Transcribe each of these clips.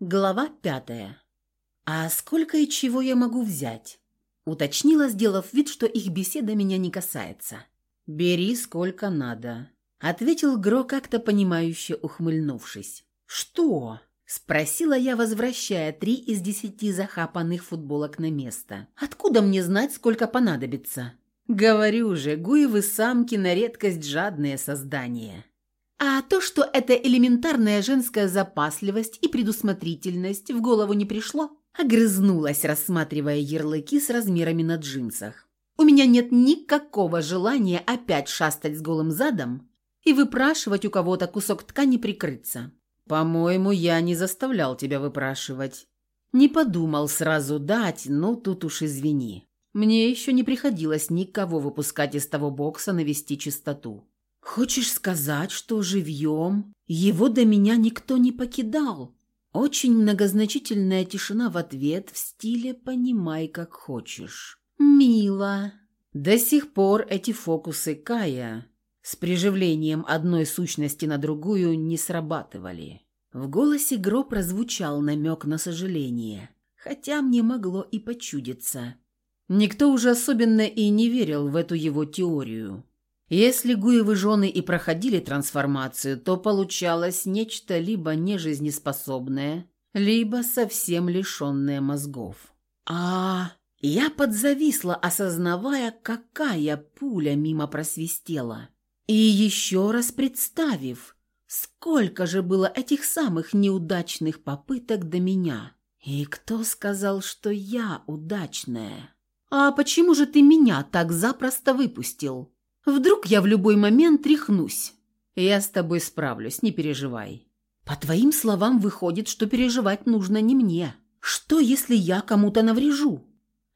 Глава пятая. «А сколько и чего я могу взять?» Уточнила, сделав вид, что их беседа меня не касается. «Бери сколько надо», — ответил Гро, как-то понимающе ухмыльнувшись. «Что?» — спросила я, возвращая три из десяти захапанных футболок на место. «Откуда мне знать, сколько понадобится?» «Говорю же, гуевы самки на редкость жадные создания». А то, что это элементарная женская запасливость и предусмотрительность в голову не пришло, огрызнулась, рассматривая ярлыки с размерами на джинсах. У меня нет никакого желания опять шастать с голым задом и выпрашивать у кого-то кусок ткани прикрыться. По-моему, я не заставлял тебя выпрашивать. Не подумал сразу дать, ну тут уж извини. Мне еще не приходилось никого выпускать из того бокса навести чистоту. «Хочешь сказать, что живьем его до меня никто не покидал?» Очень многозначительная тишина в ответ в стиле «понимай, как хочешь». «Мило». До сих пор эти фокусы Кая с приживлением одной сущности на другую не срабатывали. В голосе Гро прозвучал намек на сожаление, хотя мне могло и почудиться. Никто уже особенно и не верил в эту его теорию. Если Гуевы жены и проходили трансформацию, то получалось нечто либо нежизнеспособное, либо совсем лишенное мозгов. А я подзависла, осознавая, какая пуля мимо просвистела. И еще раз представив, сколько же было этих самых неудачных попыток до меня. И кто сказал, что я удачная? А почему же ты меня так запросто выпустил? Вдруг я в любой момент тряхнусь. Я с тобой справлюсь, не переживай. По твоим словам выходит, что переживать нужно не мне. Что, если я кому-то наврежу?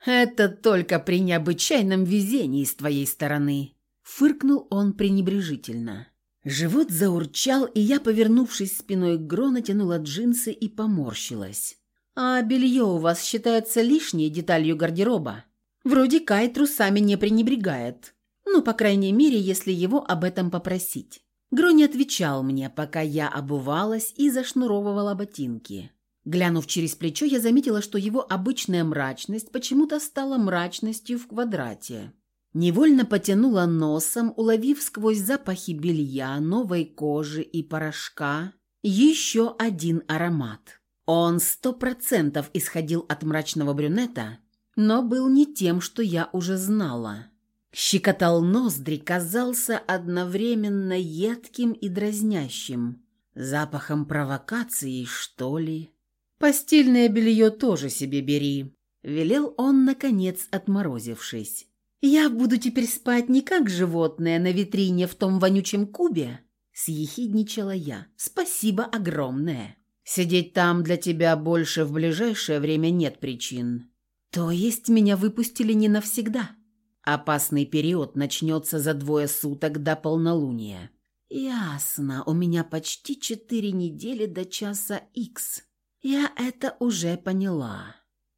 Это только при необычайном везении с твоей стороны. Фыркнул он пренебрежительно. Живот заурчал, и я, повернувшись спиной к Гро, натянула джинсы и поморщилась. «А белье у вас считается лишней деталью гардероба? Вроде Кай трусами не пренебрегает. Ну, по крайней мере, если его об этом попросить. Грони отвечал мне, пока я обувалась и зашнуровывала ботинки. Глянув через плечо, я заметила, что его обычная мрачность почему-то стала мрачностью в квадрате. Невольно потянула носом, уловив сквозь запахи белья, новой кожи и порошка еще один аромат. Он сто процентов исходил от мрачного брюнета, но был не тем, что я уже знала. Щекотал ноздри, казался одновременно едким и дразнящим. Запахом провокации, что ли? «Постельное белье тоже себе бери», — велел он, наконец, отморозившись. «Я буду теперь спать не как животное на витрине в том вонючем кубе?» — съехидничала я. «Спасибо огромное. Сидеть там для тебя больше в ближайшее время нет причин. То есть меня выпустили не навсегда?» Опасный период начнется за двое суток до полнолуния. Ясно, у меня почти четыре недели до часа Икс. Я это уже поняла.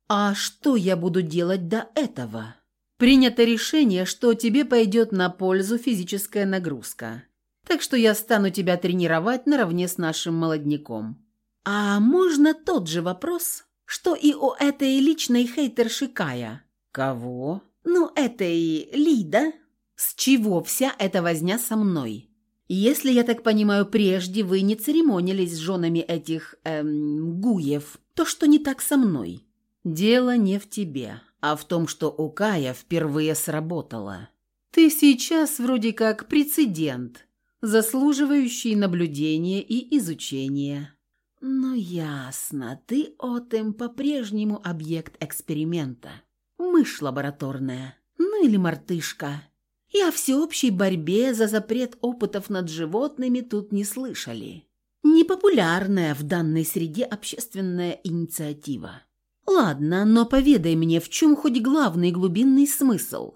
А что я буду делать до этого? Принято решение, что тебе пойдет на пользу физическая нагрузка. Так что я стану тебя тренировать наравне с нашим молодняком. А можно тот же вопрос, что и у этой личной хейтерши Кая? Кого? «Ну, это и Лида. С чего вся эта возня со мной? Если я так понимаю, прежде вы не церемонились с женами этих, эм, гуев, то что не так со мной? Дело не в тебе, а в том, что у Кая впервые сработало. Ты сейчас вроде как прецедент, заслуживающий наблюдения и изучения». «Ну ясно, ты, Отем, по-прежнему объект эксперимента мышь лабораторная, ну или мартышка. И о всеобщей борьбе за запрет опытов над животными тут не слышали. Непопулярная в данной среде общественная инициатива. Ладно, но поведай мне, в чем хоть главный глубинный смысл?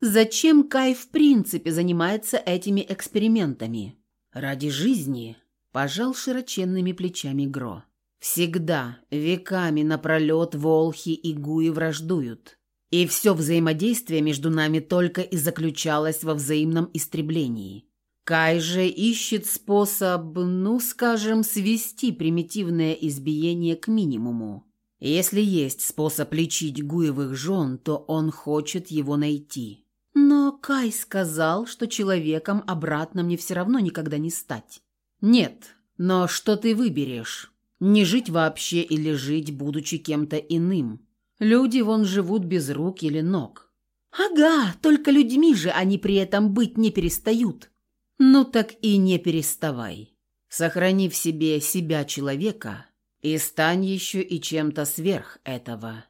Зачем Кай в принципе занимается этими экспериментами? Ради жизни, пожал широченными плечами Гро. Всегда, веками напролет волхи и гуи враждуют. И все взаимодействие между нами только и заключалось во взаимном истреблении. Кай же ищет способ, ну, скажем, свести примитивное избиение к минимуму. Если есть способ лечить гуевых жен, то он хочет его найти. Но Кай сказал, что человеком обратно мне все равно никогда не стать. Нет, но что ты выберешь? Не жить вообще или жить, будучи кем-то иным? Люди вон живут без рук или ног. Ага, только людьми же они при этом быть не перестают. Ну так и не переставай. Сохрани в себе себя человека и стань еще и чем-то сверх этого.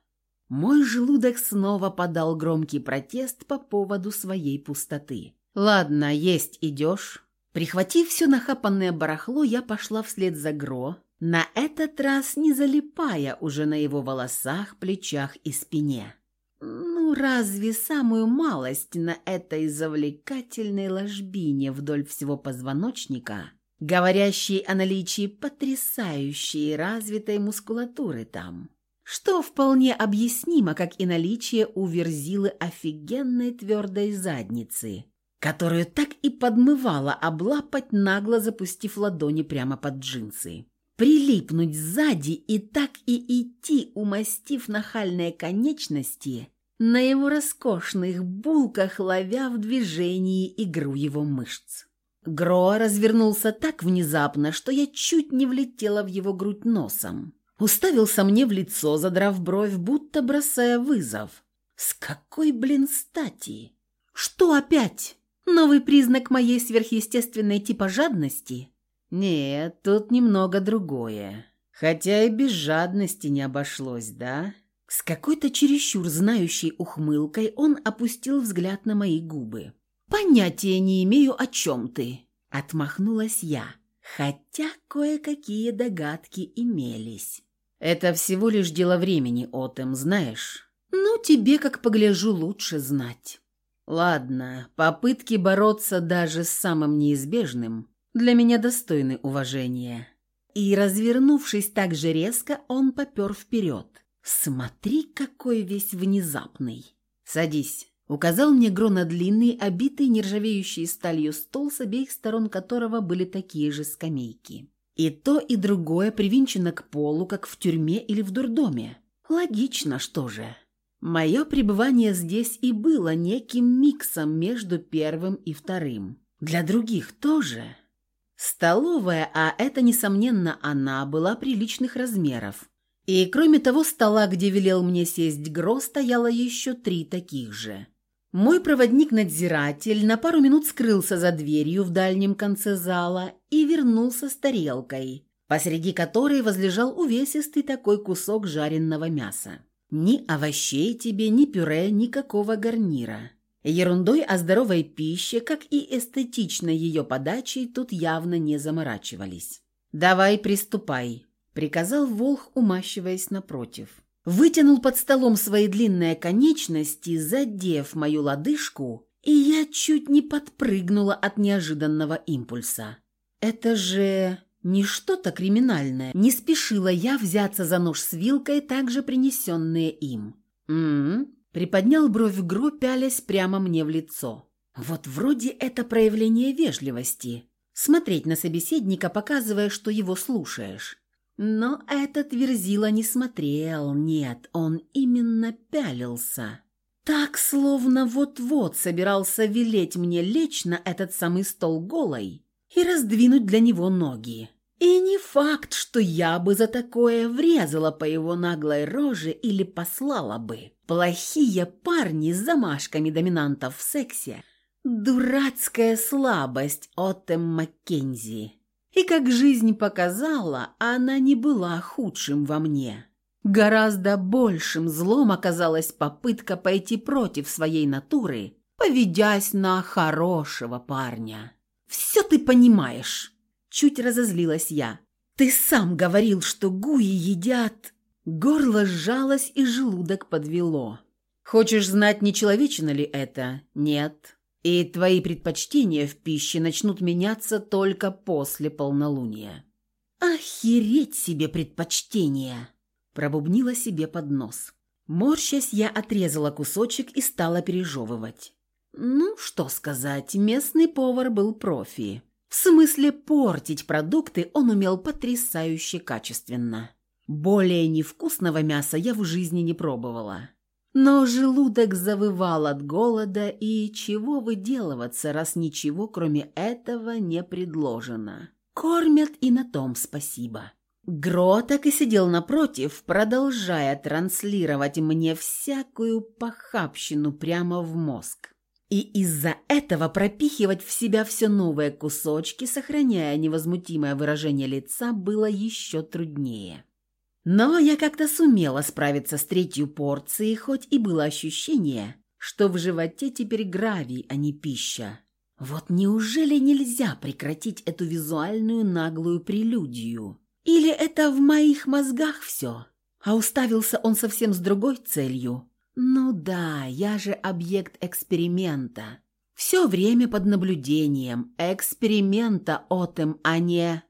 Мой желудок снова подал громкий протест по поводу своей пустоты. «Ладно, есть идешь». Прихватив все нахапанное барахло, я пошла вслед за Гро, на этот раз не залипая уже на его волосах, плечах и спине. Ну, разве самую малость на этой завлекательной ложбине вдоль всего позвоночника, говорящей о наличии потрясающей развитой мускулатуры там? Что вполне объяснимо, как и наличие у Верзилы офигенной твердой задницы, которую так и подмывало облапать, нагло запустив ладони прямо под джинсы прилипнуть сзади и так и идти, умастив нахальные конечности на его роскошных булках, ловя в движении игру его мышц. Гроа развернулся так внезапно, что я чуть не влетела в его грудь носом. Уставился мне в лицо, задрав бровь, будто бросая вызов. С какой, блин, стати? Что опять? Новый признак моей сверхъестественной типа жадности? «Нет, тут немного другое. Хотя и без жадности не обошлось, да?» С какой-то чересчур знающей ухмылкой он опустил взгляд на мои губы. «Понятия не имею, о чем ты», — отмахнулась я, хотя кое-какие догадки имелись. «Это всего лишь дело времени, Отем, знаешь?» «Ну, тебе, как погляжу, лучше знать». «Ладно, попытки бороться даже с самым неизбежным для меня достойны уважения». И, развернувшись так же резко, он попер вперед. «Смотри, какой весь внезапный!» «Садись», — указал мне Гро на длинный, обитый нержавеющей сталью стол, с обеих сторон которого были такие же скамейки. И то, и другое привинчено к полу, как в тюрьме или в дурдоме. Логично, что же. Мое пребывание здесь и было неким миксом между первым и вторым. Для других тоже. Столовая, а это, несомненно, она, была приличных размеров. И кроме того стола, где велел мне сесть Гро, стояло еще три таких же. Мой проводник-надзиратель на пару минут скрылся за дверью в дальнем конце зала и вернулся с тарелкой, посреди которой возлежал увесистый такой кусок жареного мяса. Ни овощей тебе, ни пюре, никакого гарнира. Ерундой о здоровой пище, как и эстетичной ее подачей, тут явно не заморачивались. «Давай приступай», — приказал Волх, умащиваясь напротив. Вытянул под столом свои длинные конечности, задев мою лодыжку, и я чуть не подпрыгнула от неожиданного импульса. «Это же...» Не что-то криминальное. Не спешила я взяться за нож с вилкой, также принесенные им. «М-м-м», Приподнял бровь Гро, пялясь прямо мне в лицо. Вот вроде это проявление вежливости. Смотреть на собеседника, показывая, что его слушаешь. Но этот Верзила не смотрел, нет, он именно пялился. Так, словно вот-вот собирался велеть мне лечь на этот самый стол голой и раздвинуть для него ноги. И не факт, что я бы за такое врезала по его наглой роже или послала бы. Плохие парни с замашками доминантов в сексе. Дурацкая слабость Оттем Маккензи. И как жизнь показала, она не была худшим во мне. Гораздо большим злом оказалась попытка пойти против своей натуры, поведясь на хорошего парня. «Все ты понимаешь!» Чуть разозлилась я. «Ты сам говорил, что гуи едят...» Горло сжалось и желудок подвело. «Хочешь знать, не человечено ли это? Нет. И твои предпочтения в пище начнут меняться только после полнолуния». «Охереть себе предпочтения!» Пробубнила себе под нос. Морщась, я отрезала кусочек и стала пережевывать. Ну, что сказать, местный повар был профи. В смысле портить продукты он умел потрясающе качественно. Более невкусного мяса я в жизни не пробовала. Но желудок завывал от голода, и чего выделываться, раз ничего кроме этого не предложено. Кормят и на том спасибо. Гро так и сидел напротив, продолжая транслировать мне всякую похабщину прямо в мозг. И из-за этого пропихивать в себя все новые кусочки, сохраняя невозмутимое выражение лица, было еще труднее. Но я как-то сумела справиться с третью порцией, хоть и было ощущение, что в животе теперь гравий, а не пища. Вот неужели нельзя прекратить эту визуальную наглую прелюдию? Или это в моих мозгах все? А уставился он совсем с другой целью. Ну да, я же объект эксперимента. Все время под наблюдением. Эксперимента отем, а не...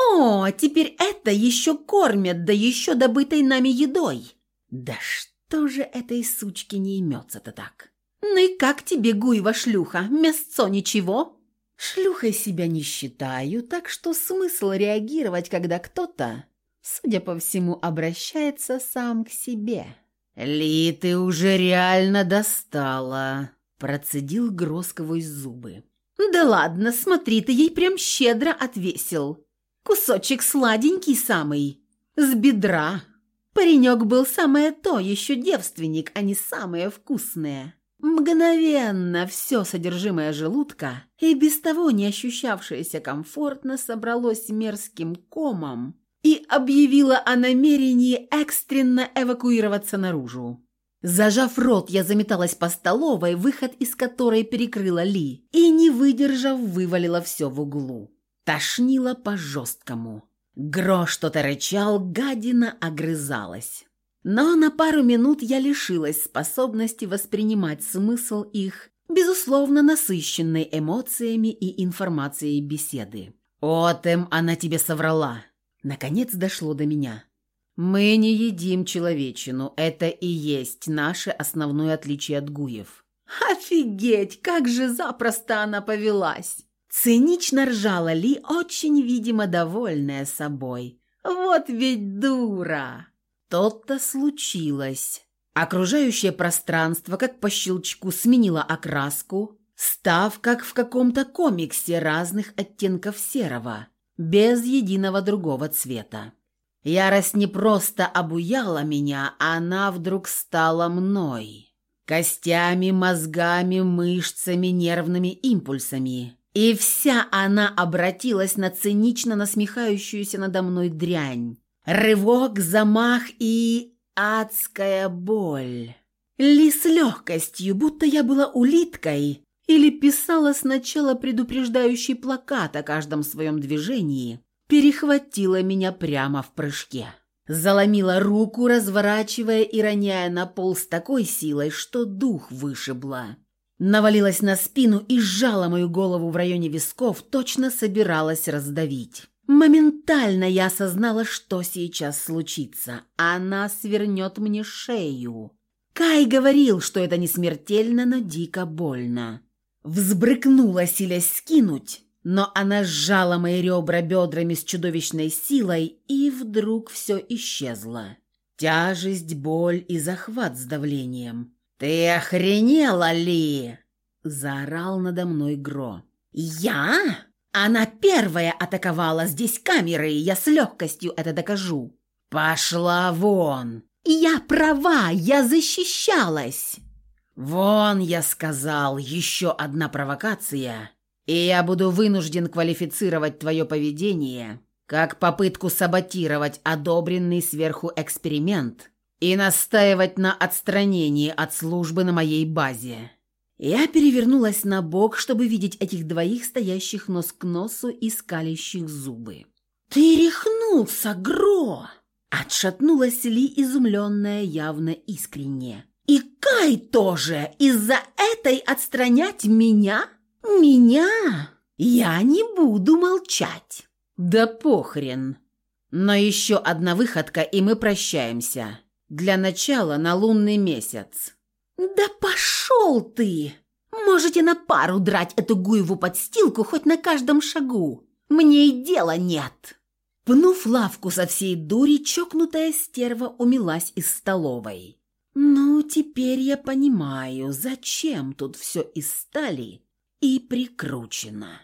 «О, теперь это еще кормят, да еще добытой нами едой!» «Да что же этой сучке не имется-то так?» «Ну и как тебе, Гуева шлюха, мясцо ничего?» Шлюхой себя не считаю, так что смысл реагировать, когда кто-то, судя по всему, обращается сам к себе. «Ли, ты уже реально достала!» Процедил Гро сквозь зубы. «Да ладно, смотри, ты ей прям щедро отвесил. Кусочек сладенький самый, с бедра. Паренек был самое то, еще девственник, а не самое вкусное». Мгновенно все содержимое желудка, и без того не ощущавшееся комфортно, собралось мерзким комом и объявило о намерении экстренно эвакуироваться наружу. Зажав рот, я заметалась по столовой, выход из которой перекрыла Ли, и, не выдержав, вывалила все в углу. Тошнило по-жесткому. Гро что-то рычал, гадина огрызалась. Но на пару минут я лишилась способности воспринимать смысл их, безусловно, насыщенной эмоциями и информацией беседы. «Отем, она тебе соврала!» Наконец дошло до меня. «Мы не едим человечину, это и есть наше основное отличие от гуев». «Офигеть, как же запросто она повелась!» Цинично ржала Ли, очень, видимо, довольная собой. «Вот ведь дура!» То-то случилось. Окружающее пространство, как по щелчку, сменило окраску, став, как в каком-то комиксе, разных оттенков серого, без единого другого цвета. Ярость не просто обуяла меня, она вдруг стала мной. Костями, мозгами, мышцами, нервными импульсами. И вся она обратилась на цинично насмехающуюся надо мной дрянь, Рывок, замах и... адская боль. Ли с легкостью, будто я была улиткой, или писала сначала предупреждающий плакат о каждом своем движении, перехватила меня прямо в прыжке. Заломила руку, разворачивая и роняя на пол с такой силой, что дух вышибла. Навалилась на спину и сжала мою голову в районе висков, точно собиралась раздавить. Моментально я осознала, что сейчас случится. Она свернет мне шею. Кай говорил, что это не смертельно, но дико больно. Взбрыкнула, силясь скинуть, но она сжала мои ребра бедрами с чудовищной силой, и вдруг все исчезло. Тяжесть, боль и захват с давлением. «Ты охренела ли?» – заорал надо мной Гро. «Я?» Она первая атаковала, здесь камеры, я с легкостью это докажу. Пошла вон. Я права, я защищалась. Вон, я сказал, еще одна провокация, и я буду вынужден квалифицировать твое поведение как попытку саботировать одобренный сверху эксперимент и настаивать на отстранении от службы на моей базе. Я перевернулась на бок, чтобы видеть этих двоих, стоящих нос к носу и скалящих зубы. «Ты рехнулся, Гро!» Отшатнулась Ли, изумленная явно искренне. И Кай тоже из-за этой отстранять меня? Меня? Я не буду молчать. Да похрен. Но еще одна выходка, и мы прощаемся. Для начала на лунный месяц. Да пошел ты! Можете на пару драть эту гуеву подстилку хоть на каждом шагу. Мне и дела нет. Пнув лавку со всей дури, чокнутая стерва умилась из столовой. «Ну, теперь я понимаю, зачем тут все из стали и прикручено».